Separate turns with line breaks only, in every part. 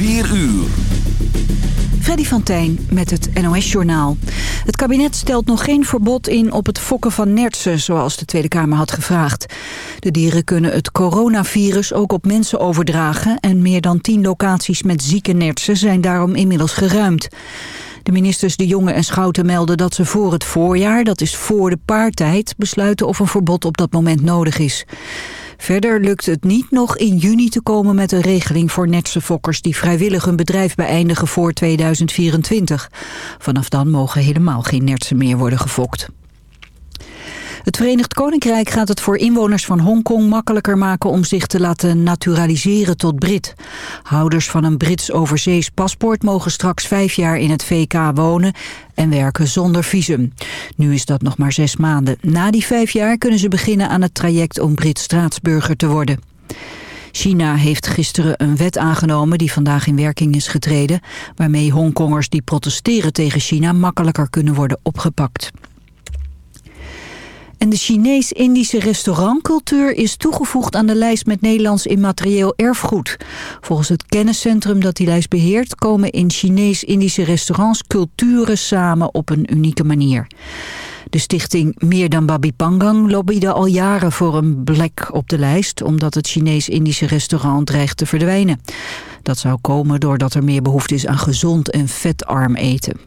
4 uur.
Freddy van Tijn met het NOS-journaal. Het kabinet stelt nog geen verbod in op het fokken van nertsen... zoals de Tweede Kamer had gevraagd. De dieren kunnen het coronavirus ook op mensen overdragen... en meer dan tien locaties met zieke nertsen zijn daarom inmiddels geruimd. De ministers De Jonge en Schouten melden dat ze voor het voorjaar... dat is voor de paartijd, besluiten of een verbod op dat moment nodig is. Verder lukt het niet nog in juni te komen met een regeling voor netse fokkers die vrijwillig hun bedrijf beëindigen voor 2024. Vanaf dan mogen helemaal geen nertsen meer worden gefokt. Het Verenigd Koninkrijk gaat het voor inwoners van Hongkong makkelijker maken om zich te laten naturaliseren tot Brit. Houders van een Brits overzees paspoort mogen straks vijf jaar in het VK wonen en werken zonder visum. Nu is dat nog maar zes maanden. Na die vijf jaar kunnen ze beginnen aan het traject om Brits staatsburger te worden. China heeft gisteren een wet aangenomen die vandaag in werking is getreden... waarmee Hongkongers die protesteren tegen China makkelijker kunnen worden opgepakt. En de Chinees-Indische restaurantcultuur is toegevoegd aan de lijst met Nederlands immaterieel erfgoed. Volgens het kenniscentrum dat die lijst beheert komen in Chinees-Indische restaurants culturen samen op een unieke manier. De stichting Meer dan Babi Pangang lobbyde al jaren voor een plek op de lijst... omdat het Chinees-Indische restaurant dreigt te verdwijnen. Dat zou komen doordat er meer behoefte is aan gezond en vetarm eten.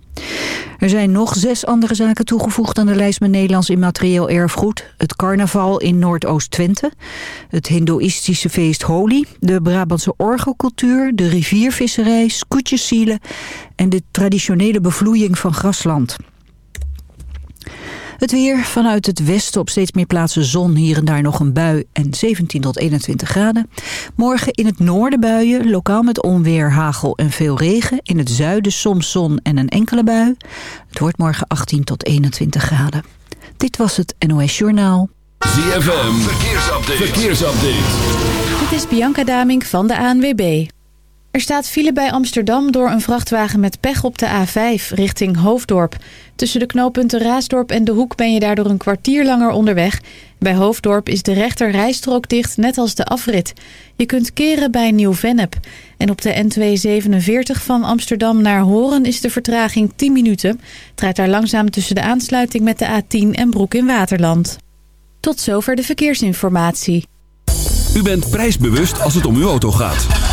Er zijn nog zes andere zaken toegevoegd aan de lijst met Nederlands immaterieel erfgoed. Het carnaval in Noordoost-Twente, het hindoeïstische feest Holi, de Brabantse orgelcultuur, de riviervisserij, scootjesielen en de traditionele bevloeiing van grasland. Het weer vanuit het westen op steeds meer plaatsen zon. Hier en daar nog een bui en 17 tot 21 graden. Morgen in het noorden buien, lokaal met onweer, hagel en veel regen. In het zuiden soms zon en een enkele bui. Het wordt morgen 18 tot 21 graden. Dit was het NOS Journaal.
ZFM, verkeersupdate. verkeersupdate.
Dit is Bianca Damink van de ANWB. Er staat file bij Amsterdam door een vrachtwagen met pech op de A5 richting Hoofddorp. Tussen de knooppunten Raasdorp en De Hoek ben je daardoor een kwartier langer onderweg. Bij Hoofddorp is de rechter rijstrook dicht, net als de afrit. Je kunt keren bij Nieuw-Vennep. En op de N247 van Amsterdam naar Horen is de vertraging 10 minuten. Rijdt daar langzaam tussen de aansluiting met de A10 en Broek in Waterland. Tot zover de verkeersinformatie.
U bent prijsbewust als het om uw auto gaat.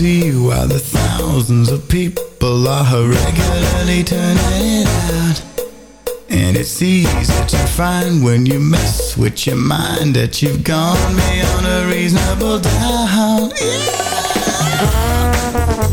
see why the thousands of people are regularly turning out. And it's easy to find when you mess with your mind that you've gone beyond a reasonable doubt.
Yeah.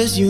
Cause you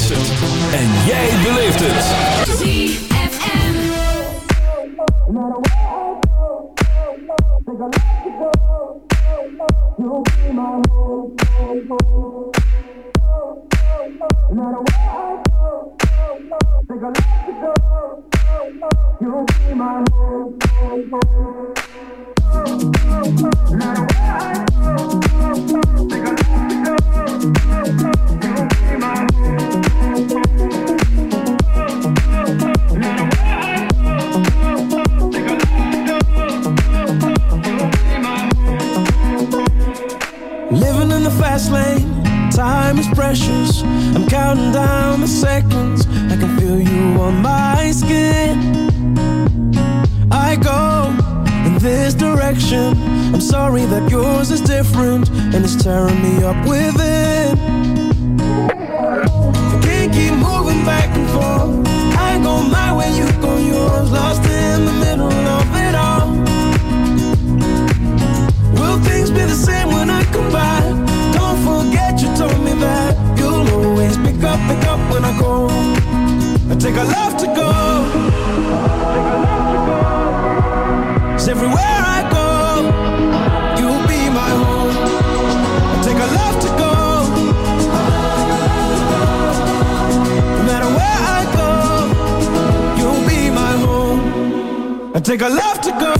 take a left to go.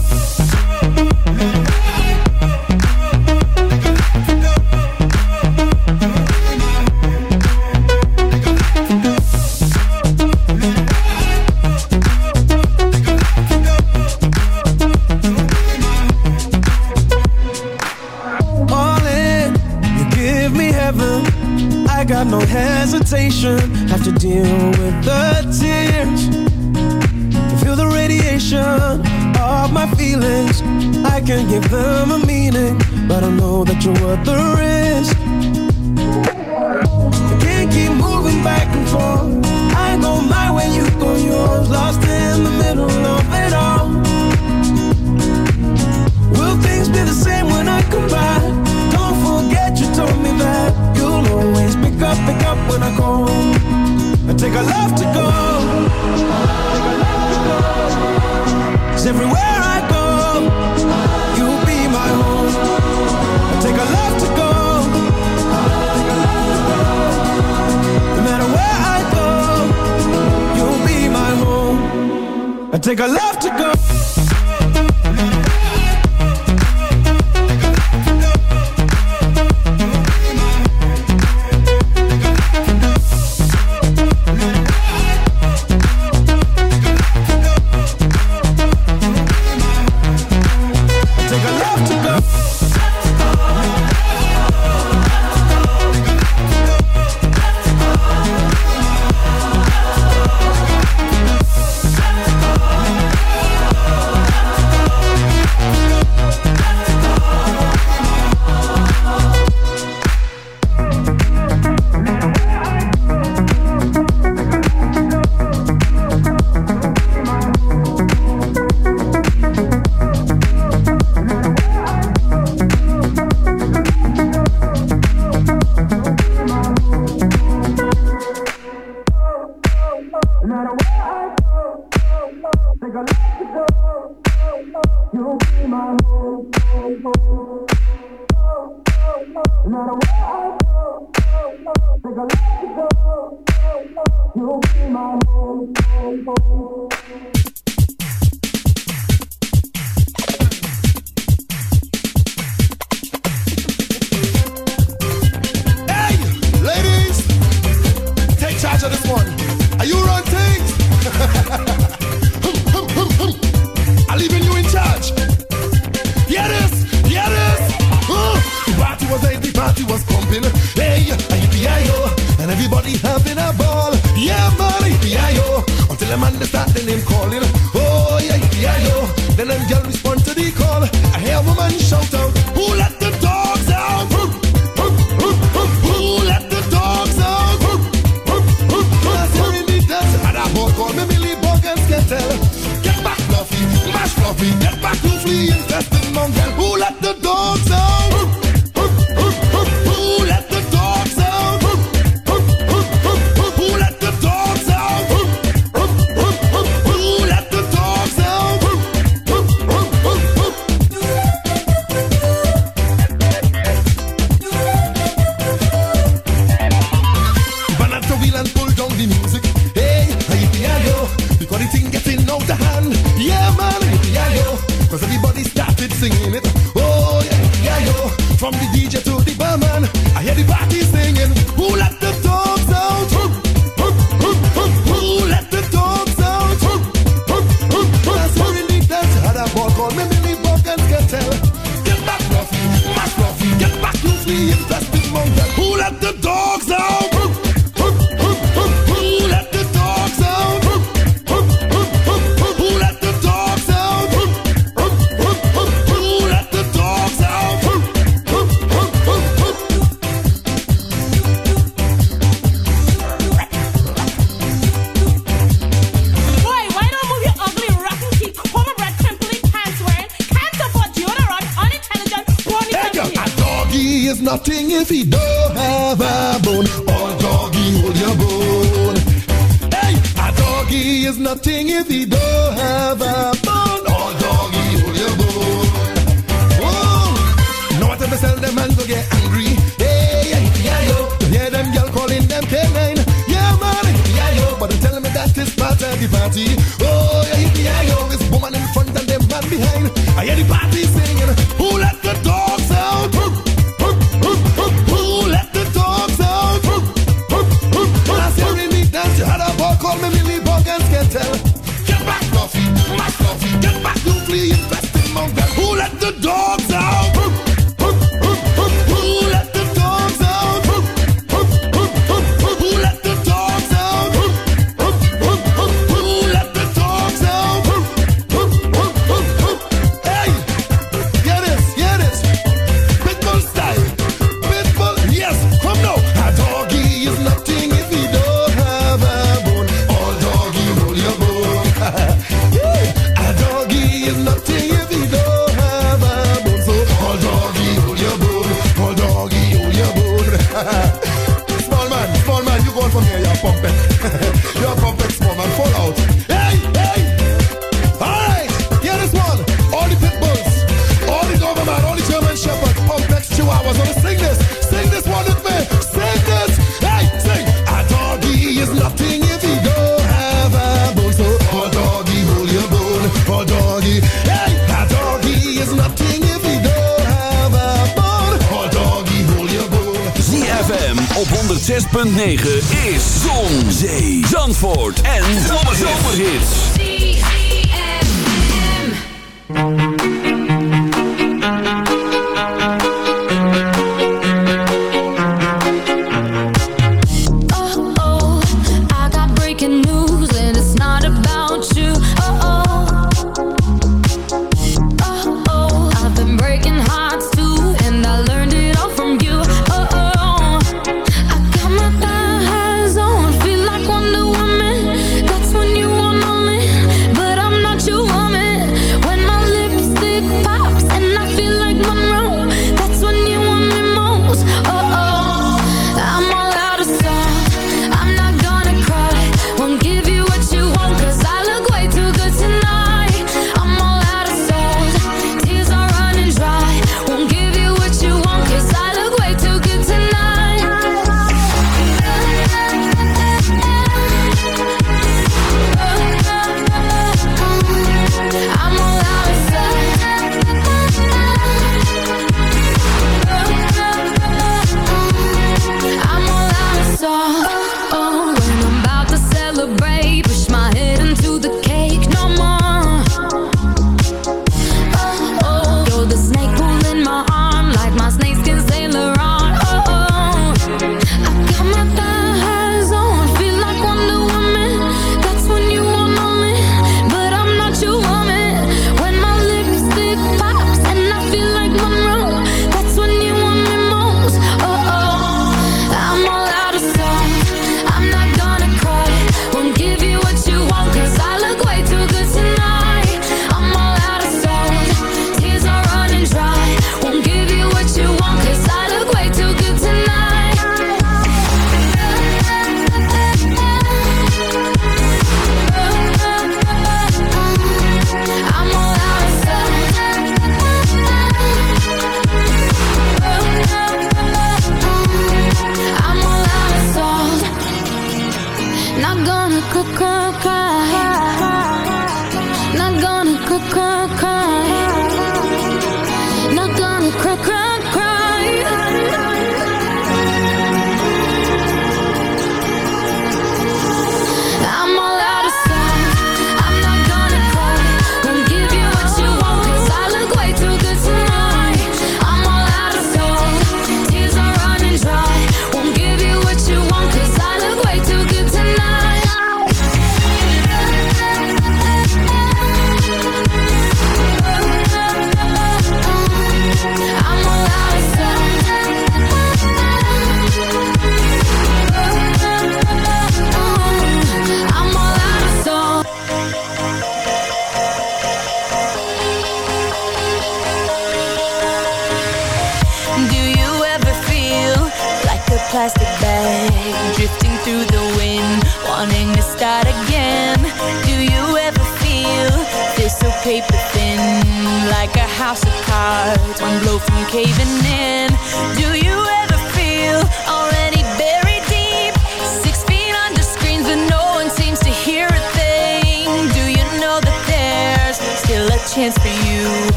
All in, you give me heaven. I got no hesitation. Have to deal with the tears know that you're worth the risk. I can't keep moving back and forth. I go my way, you go yours. Lost in the middle of it all. Will things be the same when I come back? Don't forget you told me that you'll always pick up, pick up when I go. I take a love to go. Cause everywhere I I take a left to go.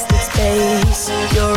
Wasted space. You're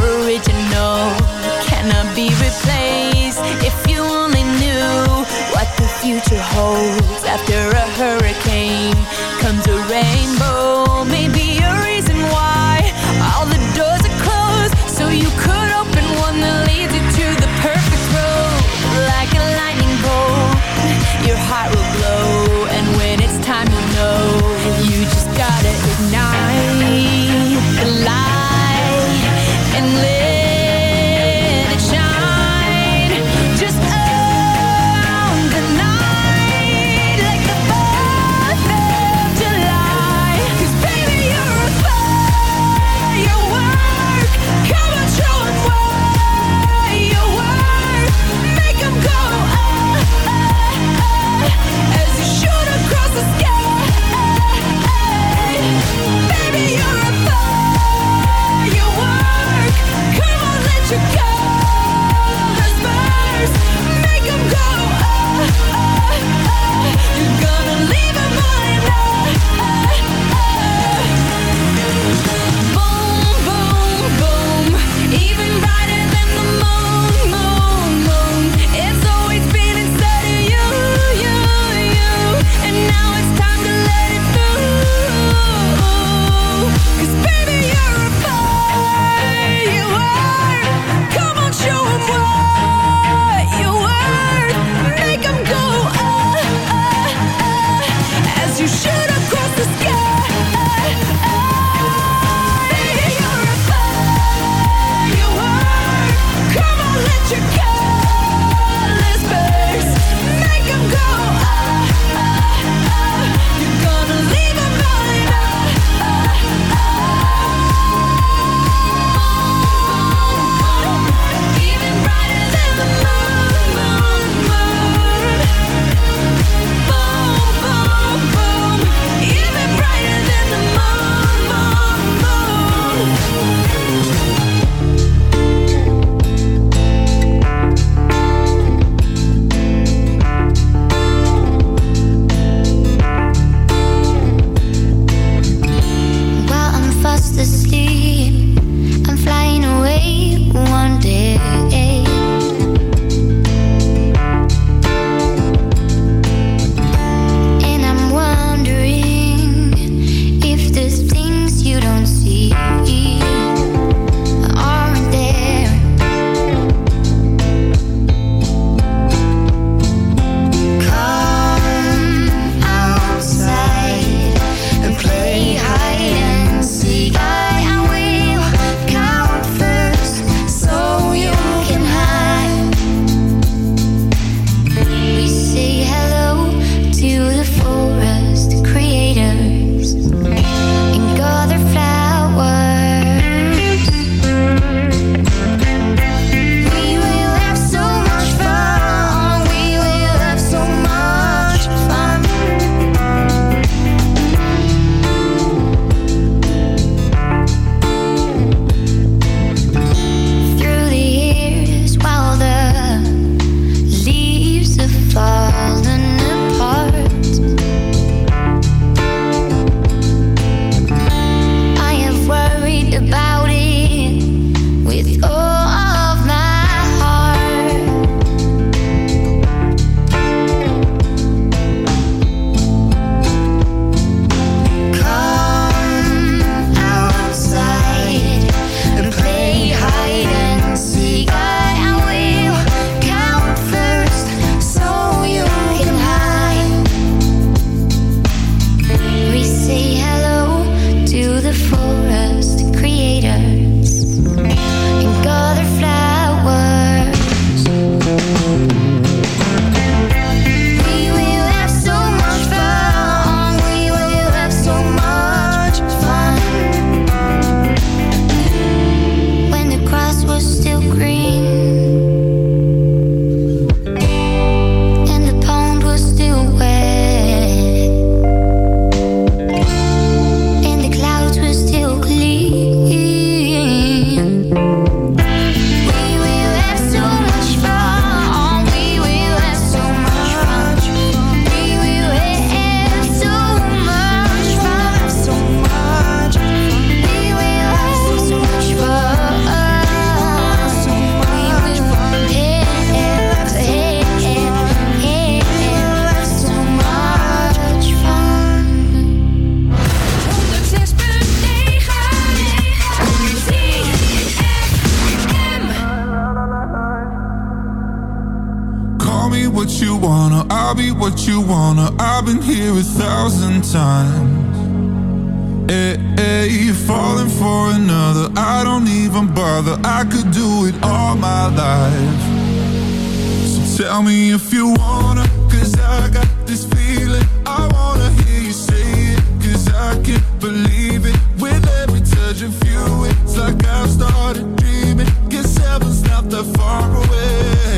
tell me if you wanna, cause I got this feeling. I wanna hear you say it, cause I can't believe it. With every touch of you, it's like I've started dreaming. Guess heaven's not that far away.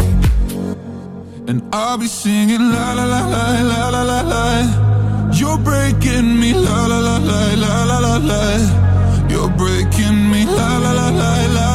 And I'll be singing la la la la la la la la. You're breaking me la la la la la la la la. You're breaking me la la la la la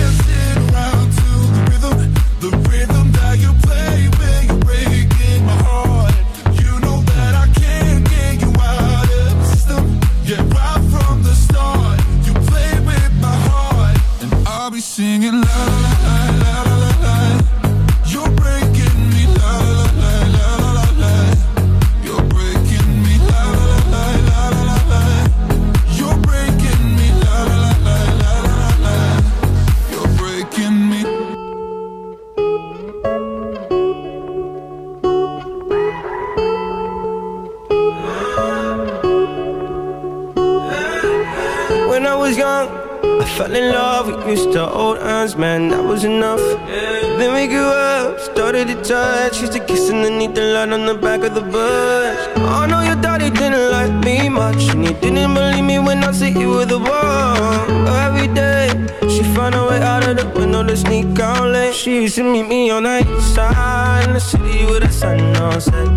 used to meet me on the east side in the city with the sun on set.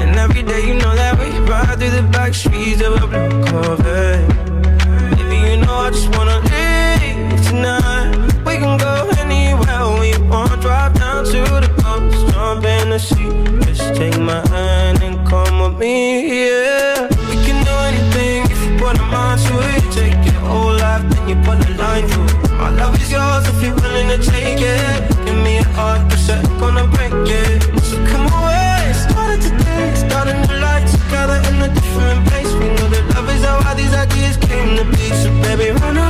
And every day, you know that we ride through the back streets of a blue Corvette. Baby, you know I just wanna leave tonight. We can go anywhere we want. Drive down to the coast, jump in the sea. Just take my hand and come with me, yeah. We can do anything if you put a mind to it. Take your whole life, then you put a line through is yours if you're willing to take it. Give me a heart, but I'm gonna break it. So come away, started today, starting the life together in a different place. We know that love is how all these ideas came to be. So baby, run away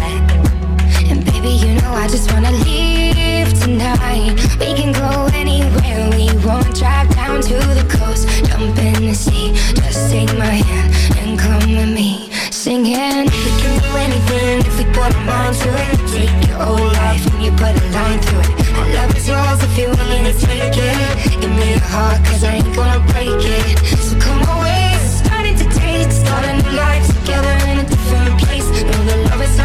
I just wanna leave tonight. We can go anywhere we want. Drive down to the coast, jump in the sea. Just take my hand and come with me. Singing, we can do anything if we put our mind to it. Take your whole life and you put a line through it. My love is yours if you're willing to take it. Give me your heart, cause I ain't gonna break it. So come away, starting to date, start a new life together in a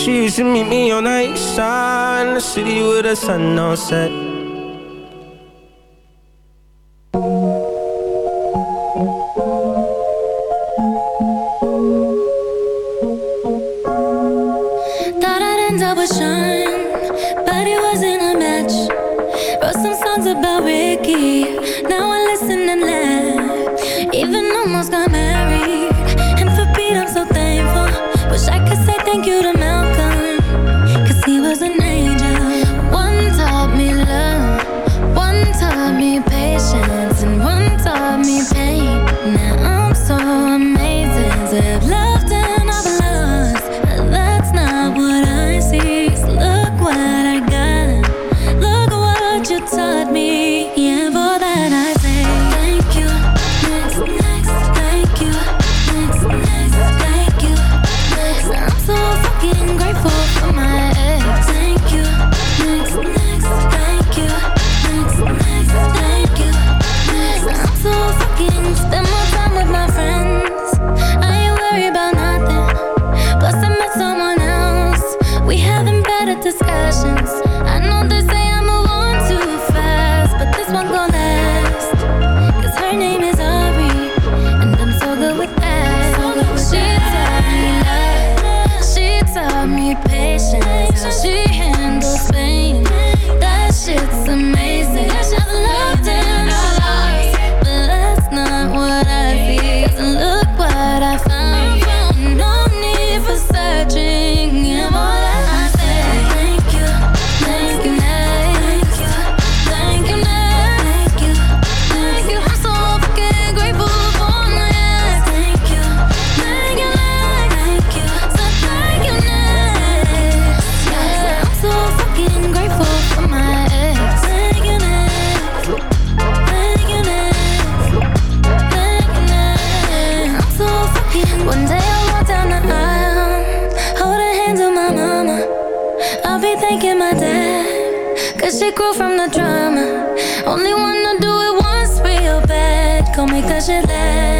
She used to meet me on the east side In the city with a sun on set. Kom ik that
shit